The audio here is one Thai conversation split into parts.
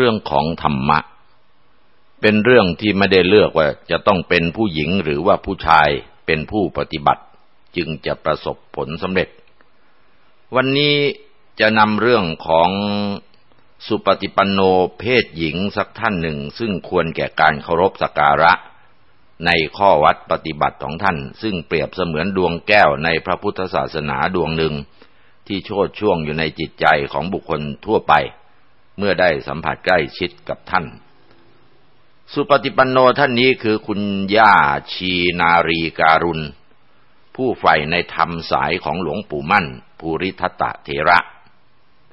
เรื่องของธรรมะ เป็นเรื่องที่ไม่ได้เลือกว่าจะต้องเป็นผู้หญิงหรือว่าผู้ชายเป็นผู้ปฏิบัติ จึงจะประสบผลสำเร็จ วันนี้จะนำเรื่องของสุปฏิปันโนเพศหญิงสักท่านหนึ่ง ซึ่งควรแก่การเคารพสักการะ ในข้อวัดปฏิบัติของท่าน ซึ่งเปรียบเสมือนดวงแก้วในพระพุทธศาสนาดวงหนึ่ง ที่โชดช่วงอยู่ในจิตใจของบุคคลทั่วไป เมื่อได้สัมผัสใกล้ชิดกับท่าน สุปฏิปันโนท่านนี้คือคุณย่าชีนารีการุณ ผู้ใฝ่ในธรรมสายของหลวงปู่มั่น ภูริทัตเถระ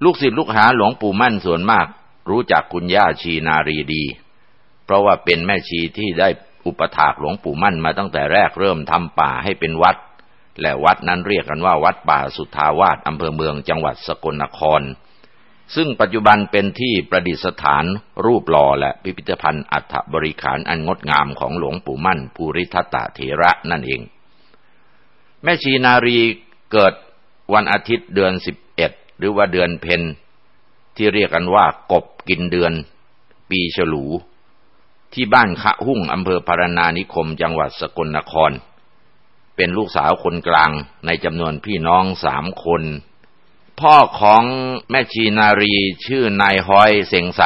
ลูกศิษย์ลูกหาหลวงปู่มั่นส่วนมาก รู้จักคุณย่าชีนารีดี เพราะว่าเป็นแม่ชีที่ได้อุปถากหลวงปู่มั่นมาตั้งแต่แรกเริ่มทำป่าให้เป็นวัด และวัดนั้นเรียกกันว่าวัดป่าสุทธาวาสอำเภอเมืองจังหวัดสกลนคร ซึ่งปัจจุบันเป็นที่ประดิษฐานรูปหล่อและพิพิธภัณฑ์อัฐบริขารอันงดงามของหลวงปู่มั่นภูริทัตเถระนั่นเอง แม่ชีนารีเกิดวันอาทิตย์เดือนสิบเอ็ดหรือว่าเดือนเพนที่เรียกกันว่ากบกินเดือน ปีฉลู ที่บ้านคะหุ่งอำเภอพารนานิคมจังหวัดสกลนคร เป็นลูกสาวคนกลางในจำนวนพี่น้องสามคน พ่อของแม่ชีนารีชื่อนายฮอยเสงใส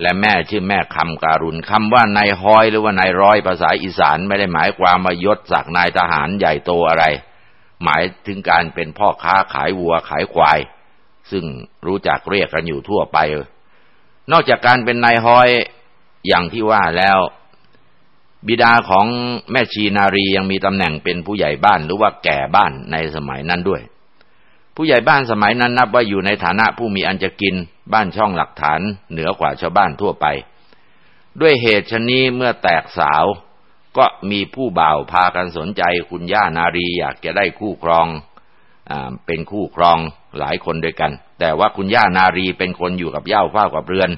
และแม่ชื่อแม่คำการุณคำว่านายฮอยหรือว่านายร้อยภาษาอีสานไม่ได้หมายความมายศศักนายทหารใหญ่โตอะไร หมายถึงการเป็นพ่อค้าขายวัวขายควาย ซึ่งรู้จักเรียกกันอยู่ทั่วไป นอกจากการเป็นนายห้อยอย่างที่ว่าแล้ว บิดาของแม่ชีนารียังมีตำแหน่งเป็นผู้ใหญ่บ้านหรือว่าแก่บ้านในสมัยนั้นด้วย ผู้ใหญ่บ้านสมัยนั้นนับว่าอยู่ในฐานะผู้มีอันจะกินบ้านช่องหลักฐานเหนือกว่าชาวบ้านทั่วไป ด้วยเหตุชนี้เมื่อแตกสาว ก็มีผู้บ่าวพากันสนใจคุณย่านารีอยากจะได้คู่ครองอเป็นคู่ครองหลายคนด้วยกัน แต่ว่าคุณย่านารีเป็นคนอยู่กับเย่าเฝ้ากับเรือน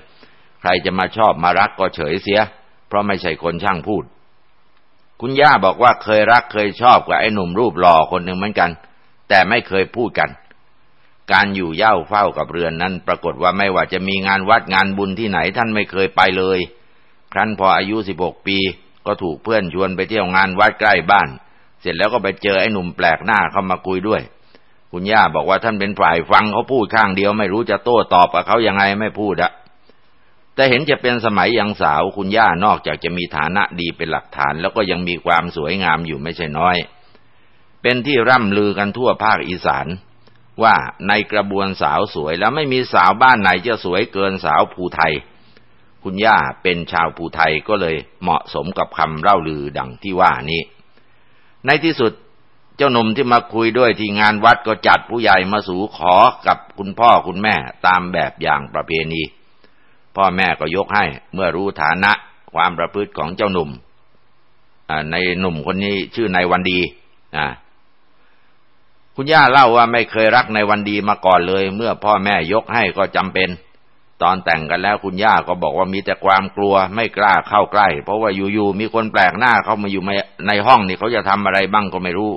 ใครจะมาชอบมารักก็เฉยเสีย เพราะไม่ใช่คนช่างพูด คุณย่าบอกว่าเคยรักเคยชอบกับไอ้หนุ่มรูปหล่อคนหนึ่งเหมือนกัน แต่ไม่เคยพูดกัน การอยู่เย่าเฝ้ากับเรือนนั้น ปรากฏว่าไม่ว่าจะมีงานวัดงานบุญที่ไหนท่านไม่เคยไปเลย ครั้นพออายุสิบหกปี ก็ถูกเพื่อนชวนไปเที่ยวงานวัดใกล้บ้าน เสร็จแล้วก็ไปเจอไอ้หนุ่มแปลกหน้าเข้ามาคุยด้วย คุณย่าบอกว่าท่านเป็นฝ่ายฟังเขาพูดข้างเดียว ไม่รู้จะโต้ตอบกับเขายังไงไม่พูดอะแต่เห็นจะเป็นสมัยยังสาวคุณย่านอกจากจะมีฐานะดีเป็นหลักฐาน แล้วก็ยังมีความสวยงามอยู่ไม่ใช่น้อย เป็นที่ร่ำลือกันทั่วภาคอีสาน ว่าในกระบวนสาวสวยแล้วไม่มีสาวบ้านไหนจะสวยเกินสาวภูไทย คุณย่าเป็นชาวภูไทยก็เลยเหมาะสมกับคำเล่าลือดังที่ว่านี้ ในที่สุดเจ้าหนุ่มที่มาคุยด้วยที่งานวัดก็จัดผู้ใหญ่มาสู่ขอกับคุณพ่อคุณแม่ตามแบบอย่างประเพณี พ่อแม่ก็ยกให้เมื่อรู้ฐานะความประพฤติของเจ้าหนุ่มในหนุ่มคนนี้ชื่อนายวันดี คุณย่าเล่าว่าไม่เคยรักในวันดีมาก่อนเลย เมื่อพ่อแม่ยกให้ก็จำเป็น ตอนแต่งกันแล้วคุณย่าก็บอกว่ามีแต่ความกลัวไม่กล้าเข้าใกล้ เพราะว่าอยู่ๆมีคนแปลกหน้าเข้ามาอยู่ในห้องนี่เขาจะทำอะไรบ้างก็ไม่รู้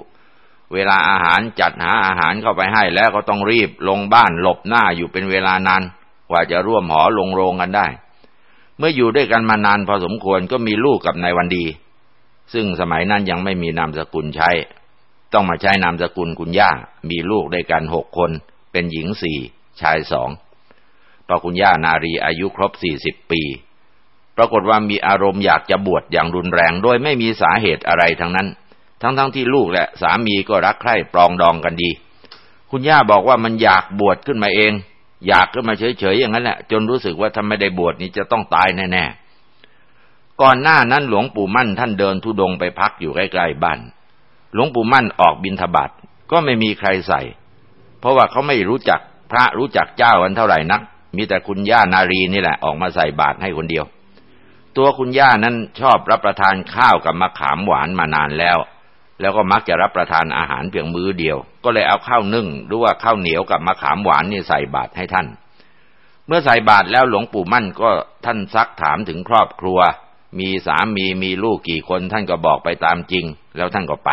เวลาอาหารจัดหาอาหารเข้าไปให้แล้วก็ต้องรีบลงบ้านหลบหน้าอยู่เป็นเวลานานกว่าจะร่วมหอลงโรงกันได้ เมื่ออยู่ด้วยกันมานานพอสมควรก็มีลูกกับนายวันดี ซึ่งสมัยนั้นยังไม่มีนามสกุลใช้ ต้องมาใช้นามสกุลคุณย่า มีลูกด้วยกันหกคน เป็นหญิงสี่ชายสองพระคุณย่านารีอายุครบสี่สิบปี ปรากฏว่ามีอารมณ์อยากจะบวชอย่างรุนแรง โดยไม่มีสาเหตุอะไรทั้งนั้น ทั้งๆทที่ลูกและสามีก็รักใคร่ปรองดองกันดี คุณย่าบอกว่ามันอยากบวชขึ้นมาเอง อยากขึ้นมาเฉยๆอย่างนั้นแหละ จนรู้สึกว่าถ้าไม่ได้บวชนี่จะต้องตายแน่ๆก่อนหน้านั้นหลวงปู่มั่นท่านเดินทุดงไปพักอยู่ใกล้ๆบ้าน หลวงปู่มั่นออกบินทบาทก็ไม่มีใครใส่ เพราะว่าเขาไม่รู้จักพระรู้จักเจ้ากันเท่าไหร่นัก มีแต่คุณย่านารีนี่แหละออกมาใส่บาตรให้คนเดียว ตัวคุณย่านั้นชอบรับประทานข้าวกับมะขามหวานมานานแล้ว แล้วก็มักจะรับประทานอาหารเพียงมื้อเดียว ก็เลยเอาข้าวนึ่งหรือว่าข้าวเหนียวกับมะขามหวานนี่ใส่บาตรให้ท่าน เมื่อใส่บาตรแล้วหลวงปู่มั่นก็ท่านซักถามถึงครอบครัว มีสามีมีลูกกี่คนท่านก็บอกไปตามจริง แล้วท่านก็ไป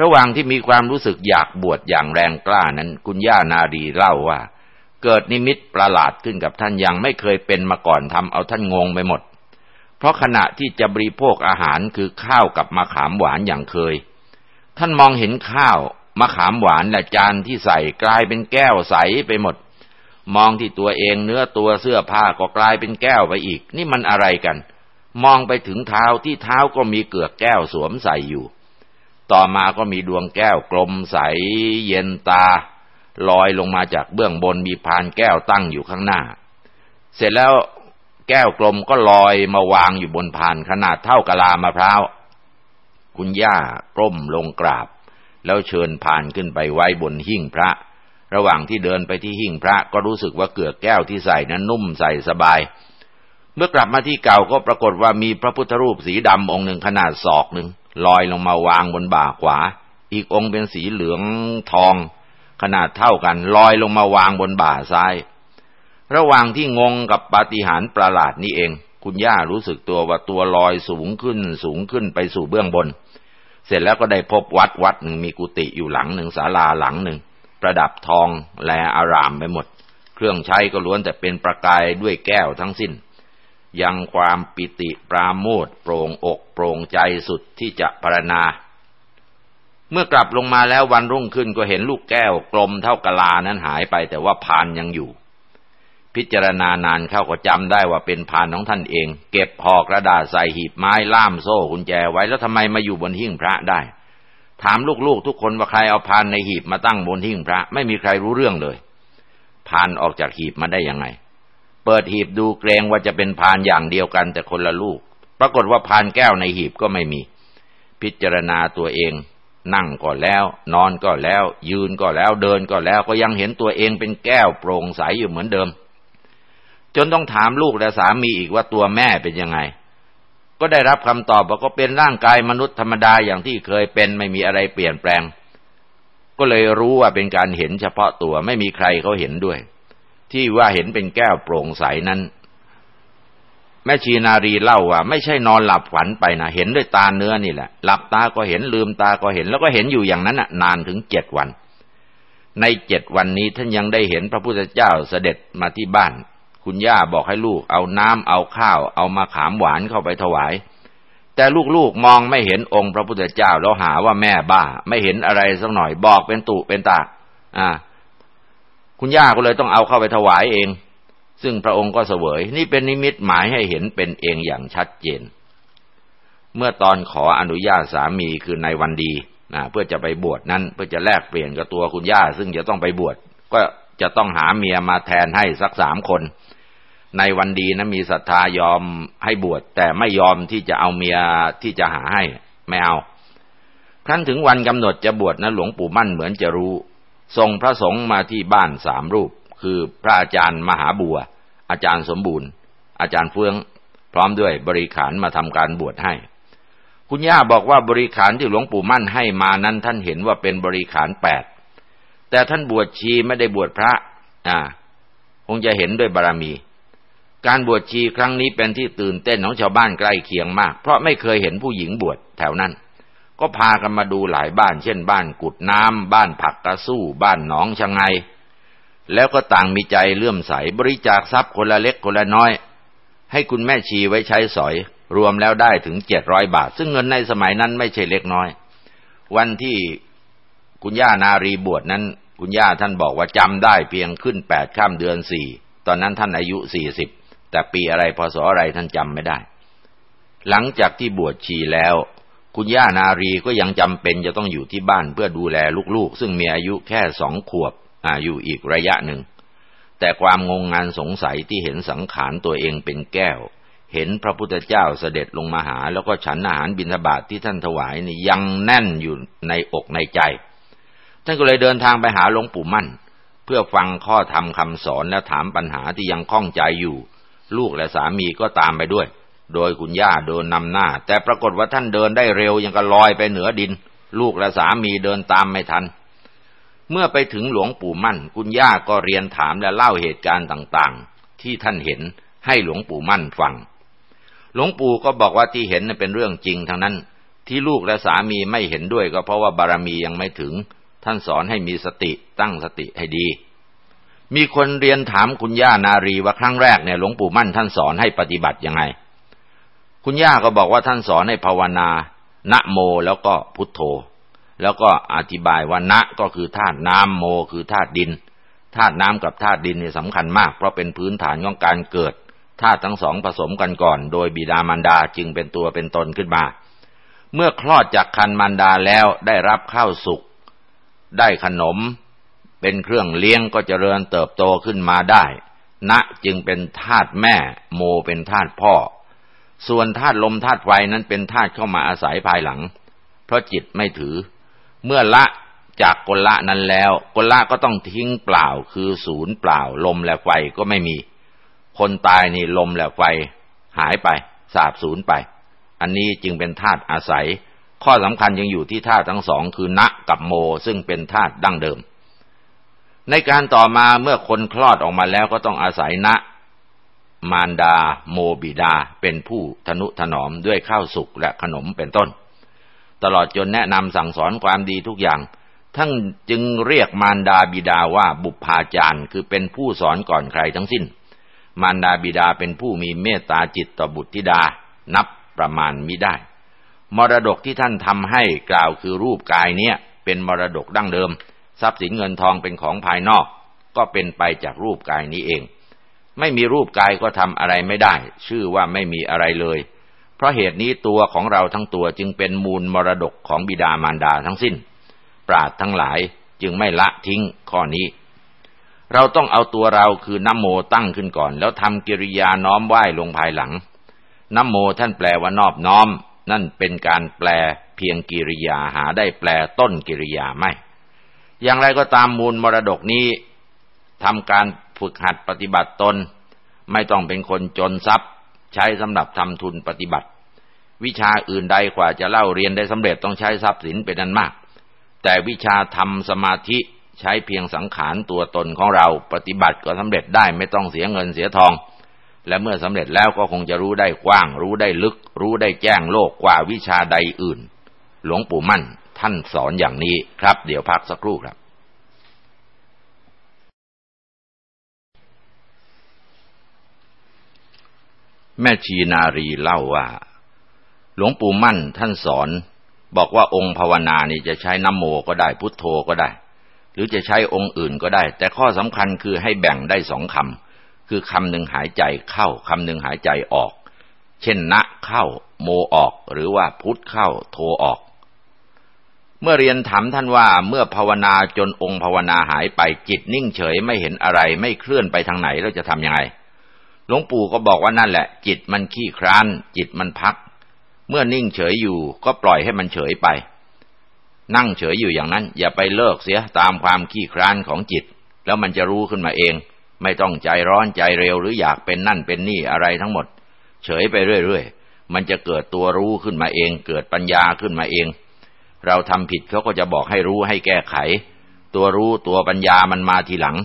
ระหว่างที่มีความรู้สึกอยากบวชอย่างแรงกล้านั้น คุณย่านารีเล่าว่า เกิดนิมิตประหลาดขึ้นกับท่านยังไม่เคยเป็นมาก่อนทำเอาท่านงงไปหมด เพราะขณะที่จะบริโภคอาหารคือข้าวกับมะขามหวานอย่างเคย ท่านมองเห็นข้าวมะขามหวานและจานที่ใส่กลายเป็นแก้วใสไปหมด มองที่ตัวเองเนื้อตัวเสื้อผ้าก็กลายเป็นแก้วไปอีก นี่มันอะไรกัน มองไปถึงเท้าที่เท้าก็มีเกือกแก้วสวมใส่อยู่ ต่อมาก็มีดวงแก้วกลมใสเย็นตา ลอยลงมาจากเบื้องบนมีพานแก้วตั้งอยู่ข้างหน้า เสร็จแล้วแก้วกลมก็ลอยมาวางอยู่บนพานขนาดเท่ากะลามะพร้าว คุณย่าก้มลงกราบ แล้วเชิญผานขึ้นไปไว้บนหิ้งพระ ระหว่างที่เดินไปที่หิ้งพระก็รู้สึกว่าเกลือแก้วที่ใส่นั้นนุ่มใส่สบาย เมื่อกลับมาที่เก่าก็ปรากฏว่ามีพระพุทธรูปสีดำองค์หนึ่งขนาดศอกหนึ่ง ลอยลงมาวางบนบ่าขวา อีกองค์เป็นสีเหลืองทอง ขนาดเท่ากันลอยลงมาวางบนบ่าซ้าย ระหว่างที่งงกับปาฏิหาริย์ประหลาดนี้เอง คุณย่ารู้สึกตัวว่าตัวลอยสูงขึ้นสูงขึ้นไปสู่เบื้องบน เสร็จแล้วก็ได้พบวัดวัดหนึ่งมีกุฏิอยู่หลังหนึ่งศาลาหลังหนึ่ง ประดับทองแลอารามไปหมด เครื่องใช้ก็ล้วนแต่เป็นประกายด้วยแก้วทั้งสิ้น ยังความปิติปราโมทโปร่งอกโปร่งใจสุดที่จะพรณนาเมื่อกลับลงมาแล้ววันรุ่งขึ้นก็เห็นลูกแก้วกลมเท่ากะลานั้นหายไปแต่ว่าพานยังอยู่ พิจารณานานเข้าก็จำได้ว่าเป็นพานของท่านเอง เก็บห่อกระดาษใส่หีบไม้ล่ามโซ่กุญแจไว้แล้วทำไมมาอยู่บนหิ้งพระได้ ถามลูกๆทุกคนว่าใครเอาพานในหีบมาตั้งบนหิ้งพระ ไม่มีใครรู้เรื่องเลยพานออกจากหีบมาได้ยังไง เปิดหีบดูเกรงว่าจะเป็นพานอย่างเดียวกันแต่คนละลูก ปรากฏว่าพานแก้วในหีบก็ไม่มี พิจารณาตัวเอง นั่งก็แล้ว นอนก็แล้ว ยืนก็แล้วเดินก็แล้ว ก็ยังเห็นตัวเองเป็นแก้วโปร่งใสอยู่เหมือนเดิม จนต้องถามลูกและสามีอีกว่าตัวแม่เป็นยังไง ก็ได้รับคำตอบว่าก็เป็นร่างกายมนุษย์ธรรมดาอย่างที่เคยเป็นไม่มีอะไรเปลี่ยนแปลง ก็เลยรู้ว่าเป็นการเห็นเฉพาะตัวไม่มีใครเขาเห็นด้วย ที่ว่าเห็นเป็นแก้วโปร่งใสนั้น แม่ชีนารีเล่าว่า ไม่ใช่นอนหลับฝันไปนะเห็นด้วยตาเนื้อนี่แหละ หลับตาก็เห็นลืมตาก็เห็น แล้วก็เห็นอยู่อย่างนั้นนานถึงเจ็ดวัน ในเจ็ดวันนี้ท่านยังได้เห็นพระพุทธเจ้าเสด็จมาที่บ้าน คุณย่าบอกให้ลูกเอาน้ำเอาข้าว เอามาขามหวานเข้าไปถวายแต่ลูกๆมองไม่เห็นองค์พระพุทธเจ้าแล้วหาว่าแม่บ้า ไม่เห็นอะไรสักหน่อยบอกเป็นตุเป็นตา อ่า คุณย่าก็เลยต้องเอาเข้าไปถวายเอง ซึ่งพระองค์ก็เสวย นี่เป็นนิมิตหมายให้เห็นเป็นเองอย่างชัดเจน เมื่อตอนขออนุญาตสามีคือในวันดีนะเพื่อจะไปบวชนั้นเพื่อจะแลกเปลี่ยนกับตัวคุณย่า ซึ่งจะต้องไปบวชก็จะต้องหาเมียมาแทนให้สักสามคน ในวันดีนะมีศรัทธายอมให้บวชแต่ไม่ยอมที่จะเอาเมียที่จะหาให้ไม่เอาครั้นถึงวันกำหนดจะบวชนะหลวงปู่มั่นเหมือนจะรู้ ส่งพระสงฆ์มาที่บ้านสามรูป คือพระอาจารย์มหาบัว อาจารย์สมบูรณ์ อาจารย์เฟืองพร้อมด้วยบริขารมาทำการบวชให้ คุณย่าบอกว่าบริขารที่หลวงปู่มั่นให้มานั้นท่านเห็นว่าเป็นบริขารแปดแต่ท่านบวชชีไม่ได้บวชพระ อ่า คงจะเห็นด้วยบารรมี การบวชชีครั้งนี้เป็นที่ตื่นเต้นของชาวบ้านใกล้เคียงมาก เพราะไม่เคยเห็นผู้หญิงบวชแถวนั้น ก็พากันมาดูหลายบ้าน เช่นบ้านกุดน้ำบ้านผักกระสู้ บ้านหนองชะไง แล้วก็ต่างมีใจเลื่อมใสบริจาคทรัพย์คนละเล็กคนละน้อย ให้คุณแม่ชีไว้ใช้สอย รวมแล้วได้ถึงเจ็ดร้อยบาท ซึ่งเงินในสมัยนั้นไม่ใช่เล็กน้อย วันที่คุณย่านารีบวชนั้น คุณย่าท่านบอกว่าจำได้เพียงขึ้นแปดข้ามเดือนสี่ตอนนั้นท่านอายุสี่สิบแต่ปีอะไรพศอะไรท่านจำไม่ได้ หลังจากที่บวชชีแล้ว คุณย่านารีก็ยังจำเป็นจะต้องอยู่ที่บ้านเพื่อดูแลลูกๆ ซึ่งมีอายุแค่สองขวบออยู่อีกระยะหนึ่ง แต่ความงงงานสงสัยที่เห็นสังขารตัวเองเป็นแก้ว เห็นพระพุทธเจ้าเสด็จลงมาหา แล้วก็ฉันอาหารบิณฑบาตทที่ท่านถวายนี่ยังแน่นอยู่ในอกในใจ ท่านก็เลยเดินทางไปหาหลวงปู่มั่น เพื่อฟังข้อธรรมคำสอนและถามปัญหาที่ยังข้องใจอยู่ ลูกและสามีก็ตามไปด้วย โดยคุณย่าเดินนำหน้า แต่ปรากฏว่าท่านเดินได้เร็วยังก็ลอยไปเหนือดิน ลูกและสามีเดินตามไม่ทัน เมื่อไปถึงหลวงปู่มั่น คุณย่าก็เรียนถามและเล่าเหตุการณ์ต่างๆ ที่ท่านเห็นให้หลวงปู่มั่นฟัง หลวงปู่ก็บอกว่าที่เห็นเป็นเรื่องจริงทั้งนั้น ที่ลูกและสามีไม่เห็นด้วยก็เพราะว่าบารมียังไม่ถึง ท่านสอนให้มีสติตั้งสติให้ดีมีคนเรียนถามคุณย่านารีว่าครั้งแรกเนี่ยหลวงปู่มั่นท่านสอนให้ปฏิบัติยังไง คุณย่าก็บอกว่าท่านสอนให้ภาวนา นะโมแล้วก็พุทโธ แล้วก็อธิบายว่านะก็คือธาตุน้ำโมคือธาตุดิน ธาตุน้ำกับธาตุดินนี่สำคัญมาก เพราะเป็นพื้นฐานของการเกิด ธาตุทั้งสองผสมกันก่อน โดยบิดามารดาจึงเป็นตัวเป็นตนขึ้นมา เมื่อคลอดจากคันมารดาแล้วได้รับข้าวสุก ได้ขนม เป็นเครื่องเลี้ยงก็เจริญเติบโตขึ้นมาได้ณจึงเป็นธาตุแม่ โมเป็นธาตุพ่อ ส่วนธาตุลมธาตุไฟนั้นเป็นธาตุเข้ามาอาศัยภายหลัง เพราะจิตไม่ถือ เมื่อละจากกละนั้นแล้วกละก็ต้องทิ้งเปล่าคือศูนย์เปล่า ลมและไฟก็ไม่มี คนตายนี่ลมและไฟหายไป สาบสูญไป อันนี้จึงเป็นธาตุอาศัย ข้อสำคัญยังอยู่ที่ธาตุทั้งสองคือณกับโมซึ่งเป็นธาตุดั้งเดิม ในการต่อมาเมื่อคนคลอดออกมาแล้วก็ต้องอาศัยณ มารดาโมบิดาเป็นผู้ทนุถนอมด้วยข้าวสุกและขนมเป็นต้น ตลอดจนแนะนำสั่งสอนความดีทุกอย่าง ทั้งจึงเรียกมารดาบิดาว่าบุพาจารย์คือเป็นผู้สอนก่อนใครทั้งสิ้น มารดาบิดาเป็นผู้มีเมตตาจิตต่อบุตรธิดา นับประมาณมิได้ มรดกที่ท่านทำให้กล่าวคือรูปกายเนี้ยเป็นมรดกดั้งเดิม ทรัพย์สินเงินทองเป็นของภายนอก ก็เป็นไปจากรูปกายนี้เอง ไม่มีรูปกายก็ทำอะไรไม่ได้ ชื่อว่าไม่มีอะไรเลย เพราะเหตุนี้ตัวของเราทั้งตัวจึงเป็นมูลมรดกของบิดามารดาทั้งสิ้น ปราดทั้งหลายจึงไม่ละทิ้งข้อนี้ เราต้องเอาตัวเราคือน้ำโมตั้งขึ้นก่อน แล้วทำกิริยาน้อมไหว้ลงภายหลังน้ำโมท่านแปลว่านอบน้อม นั่นเป็นการแปลเพียงกิริยาหาได้แปลต้นกิริยาไม่ อย่างไรก็ตามมูลมรดกนี้ทำการ ฝึกหัดปฏิบัติตน ไม่ต้องเป็นคนจนทรัพย์ ใช้สำหรับทำทุนปฏิบัติ วิชาอื่นใดกว่าจะเล่าเรียนได้สำเร็จต้องใช้ทรัพย์สินเป็นนันมาก แต่วิชาทำสมาธิใช้เพียงสังขารตัวตนของเราปฏิบัติก็สำเร็จได้ไม่ต้องเสียเงินเสียทอง และเมื่อสำเร็จแล้วก็คงจะรู้ได้กว้าง รู้ได้ลึก รู้ได้แจ้งโลกกว่าวิชาใดอื่น หลวงปู่มั่นท่านสอนอย่างนี้ครับ เดี๋ยวพักสักครู่ครับ แม่ชีนารีเล่าว่า หลวงปู่มั่นท่านสอน บอกว่าองค์ภาวนานี่จะใช้น้ำโมก็ได้พุทโธก็ได้ หรือจะใช้องค์อื่นก็ได้ แต่ข้อสำคัญคือให้แบ่งได้สองคำคือคำหนึ่งหายใจเข้าคำหนึ่งหายใจออก เช่นนะเข้า โมออก หรือว่าพุทเข้าโทออก เมื่อเรียนถามท่านว่าเมื่อภาวนาจนองค์ภาวนาหายไปจิตนิ่งเฉยไม่เห็นอะไรไม่เคลื่อนไปทางไหนเราจะทำยังไง หลวงปู่ก็บอกว่านั่นแหละ จิตมันขี้คร้าน จิตมันพัก เมื่อนิ่งเฉยอยู่ก็ปล่อยให้มันเฉยไป นั่งเฉยอยู่อย่างนั้น อย่าไปเลิกเสียตามความขี้คร้านของจิต แล้วมันจะรู้ขึ้นมาเอง ไม่ต้องใจร้อนใจเร็วหรืออยากเป็นนั่นเป็นนี่อะไรทั้งหมด เฉยไปเรื่อยๆมันจะเกิดตัวรู้ขึ้นมาเอง เกิดปัญญาขึ้นมาเอง เราทำผิดเขาก็จะบอกให้รู้ให้แก้ไข ตัวรู้ตัวปัญญามันมาทีหลัง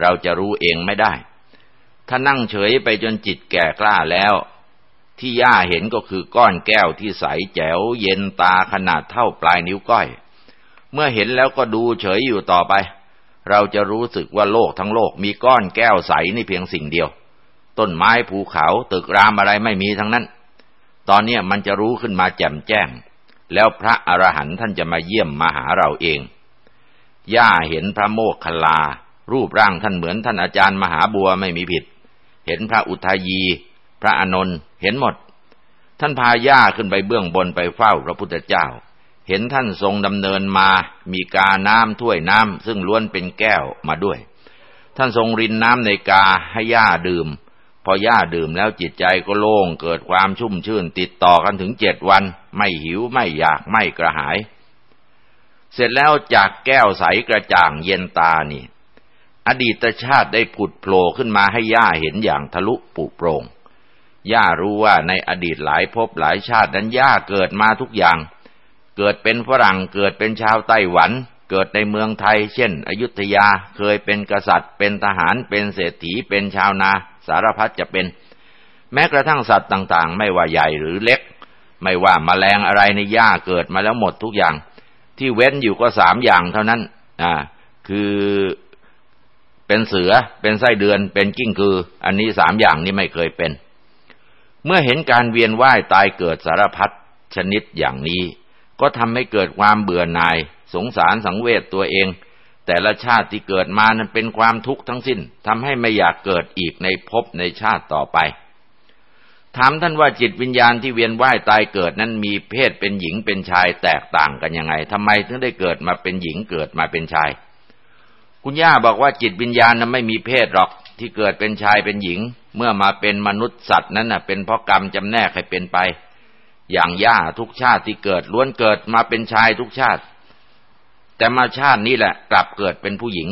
เราจะรู้เองไม่ได้ ถ้านั่งเฉยไปจนจิตแก่กล้าแล้ว ที่ย่าเห็นก็คือก้อนแก้วที่ใสแจ๋วเย็นตาขนาดเท่าปลายนิ้วก้อย เมื่อเห็นแล้วก็ดูเฉยอยู่ต่อไป เราจะรู้สึกว่าโลกทั้งโลกมีก้อนแก้วใสนี่เพียงสิ่งเดียว ต้นไม้ภูเขาตึกรามอะไรไม่มีทั้งนั้น ตอนนี้มันจะรู้ขึ้นมาแจ่มแจ้ง แล้วพระอรหันต์ท่านจะมาเยี่ยมมาหาเราเอง ย่าเห็นพระโมกขลา รูปร่างท่านเหมือนท่านอาจารย์มหาบัวไม่มีผิด เห็นพระอุทายี พระอนนท์เห็นหมด ท่านพาย่าขึ้นไปเบื้องบนไปเฝ้าพระพุทธเจ้า เห็นท่านทรงดำเนินมา มีกาน้ำถ้วยน้ำซึ่งล้วนเป็นแก้วมาด้วย ท่านทรงรินน้ำในกาให้ย่าดื่ม พอย่าดื่มแล้วจิตใจก็โล่งเกิดความชุ่มชื่นติดต่อกันถึงเจ็ดวัน ไม่หิวไม่อยากไม่กระหาย เสร็จแล้วจากแก้วใสกระจ่างเย็นตานี่ อดีตชาติได้ผุดโผล่ขึ้นมาให้ย่าเห็นอย่างทะลุปุโปรงย่ารู้ว่าในอดีตหลายภพหลายชาตินั้นย่าเกิดมาทุกอย่าง เกิดเป็นฝรั่งเกิดเป็นชาวไต้หวัน เกิดในเมืองไทย เช่น อยุธยาเคยเป็นกษัตริย์ เป็นทหารเป็นเศรษฐีเป็นชาวนา สารพัดจะเป็น แม้กระทั่งสัตว์ต่างๆ ไม่ว่าใหญ่หรือเล็ก ไม่ว่ามาแมลงอะไรในหญ้าเกิดมาแล้วหมดทุกอย่าง ที่เว้นอยู่ก็สามอย่างเท่านั้นอ่าคือ เป็นเสือ เป็นไส้เดือน เป็นกิ้งคือ อันนี้สามอย่างนี้ไม่เคยเป็น เมื่อเห็นการเวียนว่ายตายเกิดสารพัดชนิดอย่างนี้ ก็ทำให้เกิดความเบื่อหน่าย สงสารสังเวชตัวเอง แต่ละชาติที่เกิดมานั้นเป็นความทุกข์ทั้งสิ้นทำให้ไม่อยากเกิดอีกในภพในชาติต่อไป ถามท่านว่าจิตวิญญาณที่เวียนว่ายตายเกิดนั้นมีเพศเป็นหญิงเป็นชายแตกต่างกันยังไงทำไมถึงได้เกิดมาเป็นหญิงเกิดมาเป็นชาย คุณย่าบอกว่าจิตวิญญาณนั้นไม่มีเพศหรอกที่เกิดเป็นชายเป็นหญิง เมื่อมาเป็นมนุษย์สัตว์นั้นน่ะ เป็นเพราะกรรมจำแนกให้เป็นไป อย่างย่าทุกชาติที่เกิดล้วนเกิดมาเป็นชายทุกชาติ แต่มาชาตินี้แหละ กลับเกิดเป็นผู้หญิง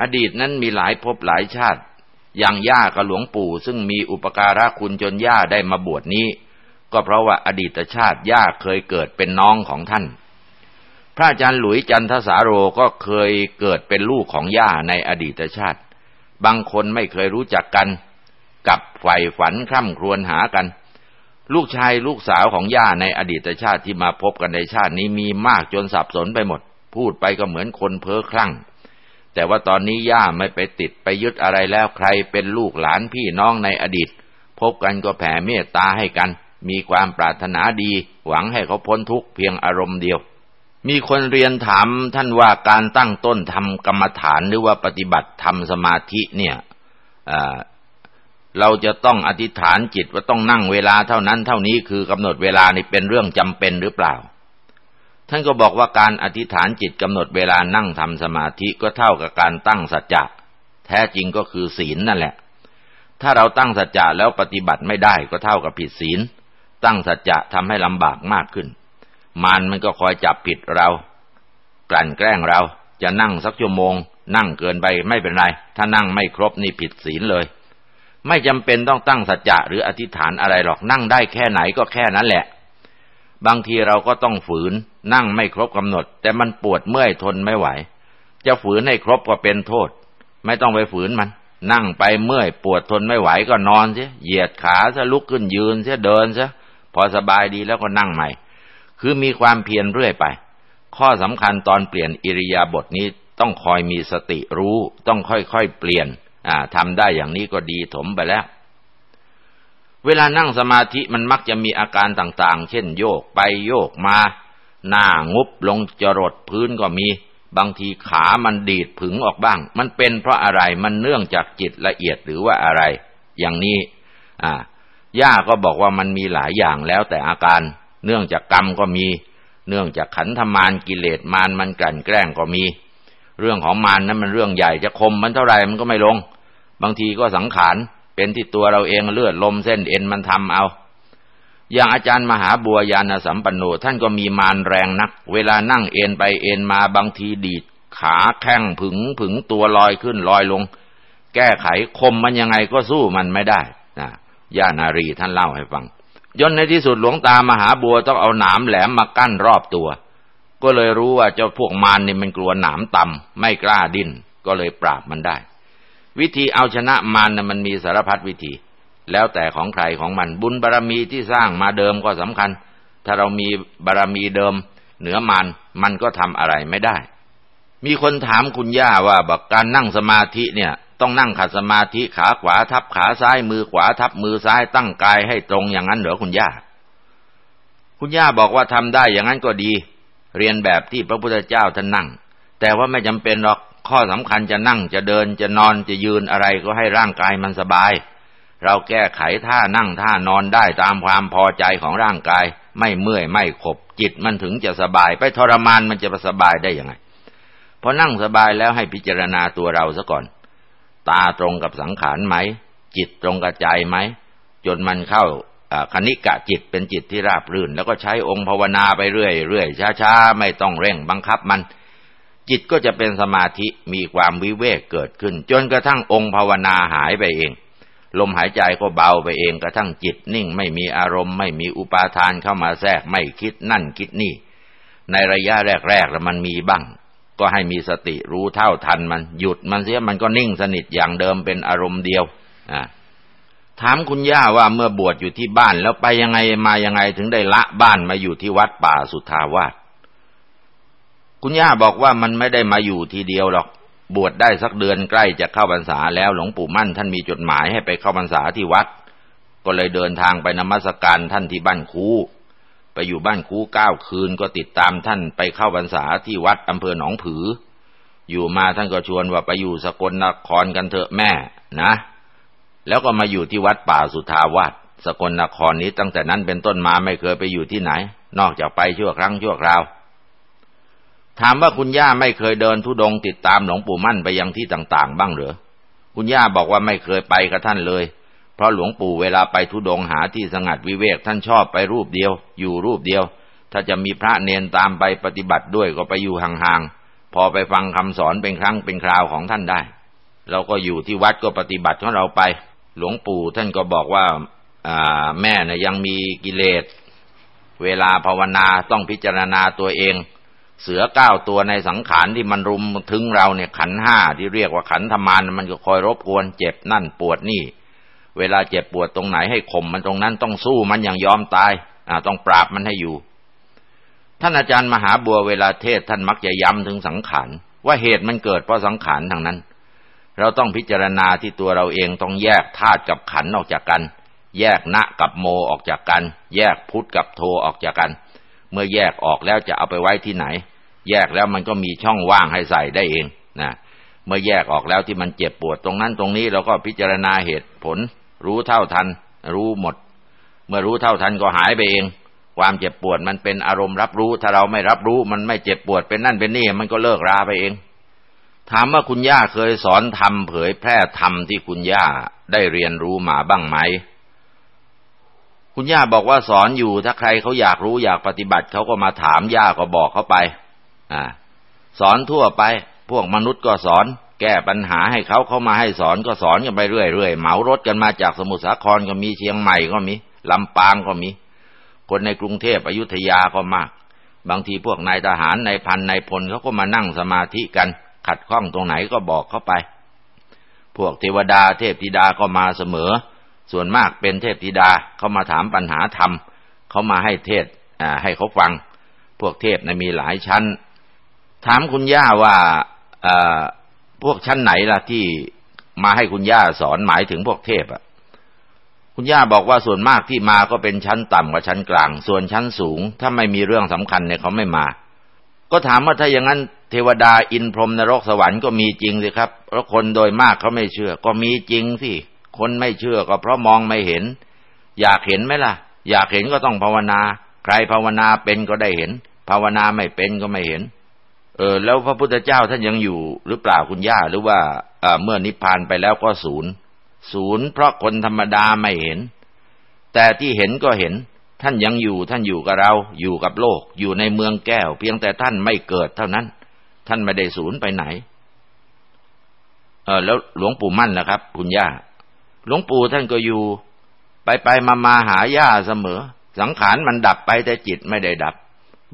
อดีตนั้นมีหลายภพหลายชาติ อย่างย่ากับหลวงปู่ ซึ่งมีอุปการะคุณจนย่าได้มาบวชนี้ ก็เพราะว่าอดีตชาติย่าเคยเกิดเป็นน้องของท่าน ระอาจารย์หลุยจันทสาโรก็เคยเกิดเป็นลูกของย่าในอดีตชาติ บางคนไม่เคยรู้จักกัน กับใฝ่ฝันคร่ำครวญหากัน ลูกชายลูกสาวของย่าในอดีตชาติที่มาพบกันในชาตินี้มีมากจนสับสนไปหมด พูดไปก็เหมือนคนเพ้อคลั่ง แต่ว่าตอนนี้ย่าไม่ไปติดไปยึดอะไรแล้วใครเป็นลูกหลานพี่น้องในอดีต พบกันก็แผ่เมตตาให้กัน มีความปรารถนาดี หวังให้เขาพ้นทุกข์เพียงอารมณ์เดียว มีคนเรียนถามท่านว่าการตั้งต้นทำกรรมฐานหรือว่าปฏิบัติทำสมาธิเนี่ยเราจะต้องอธิษฐานจิตว่าต้องนั่งเวลาเท่านั้นเท่านี้คือกำหนดเวลานี่เป็นเรื่องจำเป็นหรือเปล่า ท่านก็บอกว่าการอธิษฐานจิตกำหนดเวลานั่งทำสมาธิก็เท่ากับการตั้งสัจจะแท้จริงก็คือศีลนั่นแหละ ถ้าเราตั้งสัจจะแล้วปฏิบัติไม่ได้ก็เท่ากับผิดศีล ตั้งสัจจะทำให้ลำบากมากขึ้น มารมันก็คอยจับผิดเรา กลั่นแกล้งเรา จะนั่งสักชั่วโมง นั่งเกินไปไม่เป็นไร ถ้านั่งไม่ครบนี่ผิดศีลเลย ไม่จำเป็นต้องตั้งสัจจะหรืออธิษฐานอะไรหรอกนั่งได้แค่ไหนก็แค่นั้นแหละ บางทีเราก็ต้องฝืน นั่งไม่ครบกำหนด แต่มันปวดเมื่อยทนไม่ไหว จะฝืนให้ครบก็เป็นโทษ ไม่ต้องไปฝืนมันนั่งไปเมื่อยปวดทนไม่ไหวก็นอนเสียเหยียดขาซะลุกขึ้นยืนเสียเดินเสียพอสบายดีแล้วก็นั่งใหม่ คือมีความเพียรเรื่อยไป ข้อสำคัญตอนเปลี่ยนอิริยาบถนี้ต้องคอยมีสติรู้ ต้องค่อยๆเปลี่ยนทำได้อย่างนี้ก็ดีถมไปแล้ว เวลานั่งสมาธิมันมักจะมีอาการต่างๆ เช่นโยกไปโยกมา หน้างุบลงจรดพื้นก็มี บางทีขามันดีดผึงออกบ้าง มันเป็นเพราะอะไรมันเนื่องจากจิตละเอียดหรือว่าอะไร อย่างนี้ อ่าย่าก็บอกว่ามันมีหลายอย่างแล้วแต่อาการ เนื่องจากกรรมก็มี เนื่องจากขันธมารกิเลสมารมันกลั่นแกล้งก็มี เรื่องของมารนั้นมันเรื่องใหญ่จะคมมันเท่าไรมันก็ไม่ลง บางทีก็สังขารเป็นที่ตัวเราเองเลือดลมเส้นเอ็นมันทำเอา อย่างอาจารย์มหาบัวยานสัมปันโนท่านก็มีมารแรงนัก เวลานั่งเอ็นไปเอ็นมาบางทีดีดขาแข้งผึงผึงตัวลอยขึ้นลอยลง แก้ไขคมมันยังไงก็สู้มันไม่ได้นะย่านารีท่านเล่าให้ฟัง จนในที่สุดหลวงตามหาบัวต้องเอาหนามแหลมมากั้นรอบตัว ก็เลยรู้ว่าเจ้าพวกมารนี่มันกลัวหนามต่ำไม่กล้าดิ้นก็เลยปราบมันได้ วิธีเอาชนะมารนะมันมีสารพัดวิธี แล้วแต่ของใครของมันบุญบารรมีที่สร้างมาเดิมก็สำคัญ ถ้าเรามีบารรมีเดิม เหนือมารมันก็ทำอะไรไม่ได้ มีคนถามคุณย่าว่าบอกการนั่งสมาธิเนี่ย ต้องนั่งขัดสมาธิขาขวาทับขาซ้ายมือขวาทับมือซ้ายตั้งกายให้ตรงอย่างนั้นเหรอคุณย่า คุณย่าบอกว่าทำได้อย่างนั้นก็ดี เรียนแบบที่พระพุทธเจ้าท่านนั่ง แต่ว่าไม่จำเป็นหรอกข้อสำคัญจะนั่งจะเดินจะนอนจะยืนอะไรก็ให้ร่างกายมันสบาย เราแก้ไขท่านั่งท่านอนได้ตามความพอใจของร่างกาย ไม่เมื่อยไม่ขบ จิตมันถึงจะสบาย ไปทรมานมันจะสบายได้ยังไงพอนั่งสบายแล้วให้พิจารณาตัวเราซะก่อน ตาตรงกับสังขารไหม จิตตรงกับใจไหม จนมันเข้าคณิกะจิตเป็นจิตที่ราบรื่น แล้วก็ใช้องค์ภาวนาไปเรื่อยเรื่อยช้าๆ ไม่ต้องเร่งบังคับมัน จิตก็จะเป็นสมาธิมีความวิเวกเกิดขึ้น จนกระทั่งองค์ภาวนาหายไปเอง ลมหายใจก็เบาไปเองกระทั่งจิตนิ่งไม่มีอารมณ์ไม่มีอุปาทานเข้ามาแทรกไม่คิดนั่นคิดนี่ ในระยะแรกๆแล้วมันมีบ้าง ก็ให้มีสติรู้เท่าทันมัน หยุดมันเสียมันก็นิ่งสนิทอย่างเดิมเป็นอารมณ์เดียวอ่าถามคุณย่าว่าเมื่อบวชอยู่ที่บ้านแล้วไปยังไงมายังไงถึงได้ละบ้านมาอยู่ที่วัดป่าสุทธาวาสคุณย่าบอกว่ามันไม่ได้มาอยู่ทีเดียวหรอก บวชได้สักเดือนใกล้จะเข้าพรรษาแล้วหลวงปู่มั่น ท่านมีจดหมายให้ไปเข้าพรรษาที่วัด ก็เลยเดินทางไปนมัสการท่านที่บ้านคู ไปอยู่บ้านคูเก้าคืนก็ติดตามท่านไปเข้าพรรษาที่วัดอำเภอหนองผือ อยู่มาท่านก็ชวนว่าไปอยู่สกลนครกันเถอะแม่นะ แล้วก็มาอยู่ที่วัดป่าสุทาวาสสกลนครนี้ตั้งแต่นั้นเป็นต้นมาไม่เคยไปอยู่ที่ไหน นอกจากไปชั่วครั้งชั่วคราว ถามว่าคุณย่าไม่เคยเดินทุดงติดตามหลวงปู่มั่นไปยังที่ต่าง ๆ บ้างหรือคุณย่าบอกว่าไม่เคยไปกับท่านเลย ราะหลวงปู่เวลาไปทุดงหาที่สงัดวิเวกท่านชอบไปรูปเดียว อยู่รูปเดียว ถ้าจะมีพระเนนตามไปปฏิบัติด้วยก็ไปอยู่ห่างๆพอไปฟังคำสอนเป็นครั้งเป็นคราวของท่านได้ เราก็อยู่ที่วัดก็ปฏิบัติของเราไป หลวงปู่ท่านก็บอกว่าแม่เนี่ยยังมีกิเลส เวลาภาวนาต้องพิจารณาตัวเอง เสือเก้าตัวในสังขารที่มันรุมถึงเราเนี่ยขันห้าที่เรียกว่าขันธมานมันก็คอยรบกวนเจ็บนั่นปวดนี่ เวลาเจ็บปวดตรงไหนให้ข่มมันตรงนั้นต้องสู้มันอย่างยอมตายต้องปราบมันให้อยู่ ท่านอาจารย์มหาบัวเวลาเทศท่านมักจะย้ำถึงสังขารว่าเหตุมันเกิดเพราะสังขารทางนั้น เราต้องพิจารณาที่ตัวเราเองต้องแยกธาตุกับขันออกจากกัน แยกณกับโมออกจากกัน แยกพุทธกับโทออกจากกัน เมื่อแยกออกแล้วจะเอาไปไว้ที่ไหน แยกแล้วมันก็มีช่องว่างให้ใส่ได้เองนะเมื่อแยกออกแล้วที่มันเจ็บปวดตรงนั้นตรงนี้เราก็พิจารณาเหตุผล รู้เท่าทัน รู้หมด เมื่อรู้เท่าทันก็หายไปเอง ความเจ็บปวดมันเป็นอารมณ์รับรู้ ถ้าเราไม่รับรู้ มันไม่เจ็บปวดเป็นนั่นเป็นนี่มันก็เลิกราไปเอง ถามว่าคุณย่าเคยสอนทำเผยแพร่ธรรมที่คุณย่าได้เรียนรู้มาบ้างไหมคุณย่าบอกว่าสอนอยู่ถ้าใครเขาอยากรู้อยากปฏิบัติเขาก็มาถามย่าก็บอกเขาไปอสอนทั่วไป พวกมนุษย์ก็สอนแก้ปัญหาให้เขาเขามาให้สอนก็สอนกันไปเรื่อยๆเหมารถกันมาจากสมุทรสาครก็มีเชียงใหม่ก็มีลำปางก็มี คนในกรุงเทพอยุธยาก็มาก บางทีพวกนายทหารนายพันนายพลเขาก็มานั่งสมาธิกัน ขัดข้องตรงไหนก็บอกเขาไป พวกเทวดาเทพธิดาก็มาเสมอ ส่วนมากเป็นเทพธิดาเขามาถามปัญหาธรรมเขามาให้เทศให้เขาฟัง พวกเทพนะมีหลายชั้น ถามคุณย่าว่า พวกชั้นไหนล่ะที่มาให้คุณย่าสอนหมายถึงพวกเทพอะคุณย่าบอกว่าส่วนมากที่มาก็เป็นชั้นต่ำกว่าชั้นกลาง ส่วนชั้นสูง ถ้าไม่มีเรื่องสำคัญเนี่ยเขาไม่มา ก็ถามว่าถ้าอย่างนั้นเทวดาอินพรหมนรกสวรรค์ก็มีจริงสิครับแล้วคนโดยมากเขาไม่เชื่อ ก็มีจริงสิคนไม่เชื่อก็เพราะมองไม่เห็น อยากเห็นไหมล่ะ อยากเห็นก็ต้องภาวนา ใครภาวนาเป็นก็ได้เห็น ภาวนาไม่เป็นก็ไม่เห็น เออแล้วพระพุทธเจ้าท่านยังอยู่หรือเปล่าคุณย่าหรือว่าเมื่อนิพพานไปแล้วก็ศูนย์ศูนย์เพราะคนธรรมดาไม่เห็น แต่ที่เห็นก็เห็น ท่านยังอยู่ท่านอยู่กับเรา อยู่กับโลก อยู่ในเมืองแก้ว เพียงแต่ท่านไม่เกิดเท่านั้น ท่านไม่ได้ศูนย์ไปไหน เออแล้วหลวงปู่มั่นล่ะครับ คุณย่า หลวงปู่ท่านก็อยู่ ไปไปมามาหาย่าเสมอ สังขารมันดับไปแต่จิตไม่ได้ดับ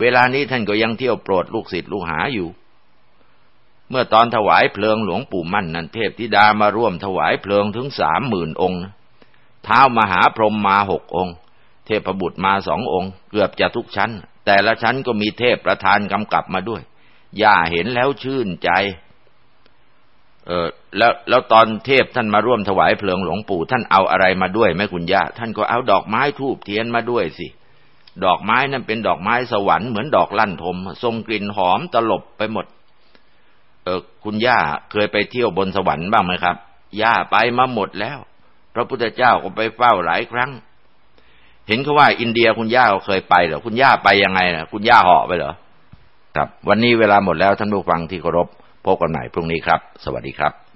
เวลานี้ท่านก็ยังเที่ยวโปรดลูกศิษย์ลูกหาอยู่ เมื่อตอนถวายเพลิงหลวงปู่มั่นนั้นเทพธิดามาร่วมถวายเพลิงถึงสามหมื่นองค์เท้ามหาพรหมมาหกองค์ เทพบุตรมาสององค์ เกือบจะทุกชั้น แต่ละชั้นก็มีเทพประธานกำกับมาด้วย ย่าเห็นแล้วชื่นใจ เออแล้วแล้วตอนเทพท่านมาร่วมถวายเพลิงหลวงปู่ท่านเอาอะไรมาด้วยไหมคุณย่าท่านก็เอาดอกไม้ทูบเทียนมาด้วยสิ ดอกไม้นั่นเป็นดอกไม้สวรรค์เหมือนดอกลั่นทมทรงกลิ่นหอมตลบไปหมด เออคุณย่าเคยไปเที่ยวบนสวรรค์บ้างไหมครับ ย่าไปมาหมดแล้ว พระพุทธเจ้าก็ไปเฝ้าหลายครั้ง เห็นเขาว่าอินเดียคุณย่าเคยไปเหรอคุณย่าไปยังไงนะคุณย่าเหาะไปเหรอครับ วันนี้เวลาหมดแล้วท่านผู้ฟังที่เคารพพบกันใหม่พรุ่งนี้ครับ สวัสดีครับ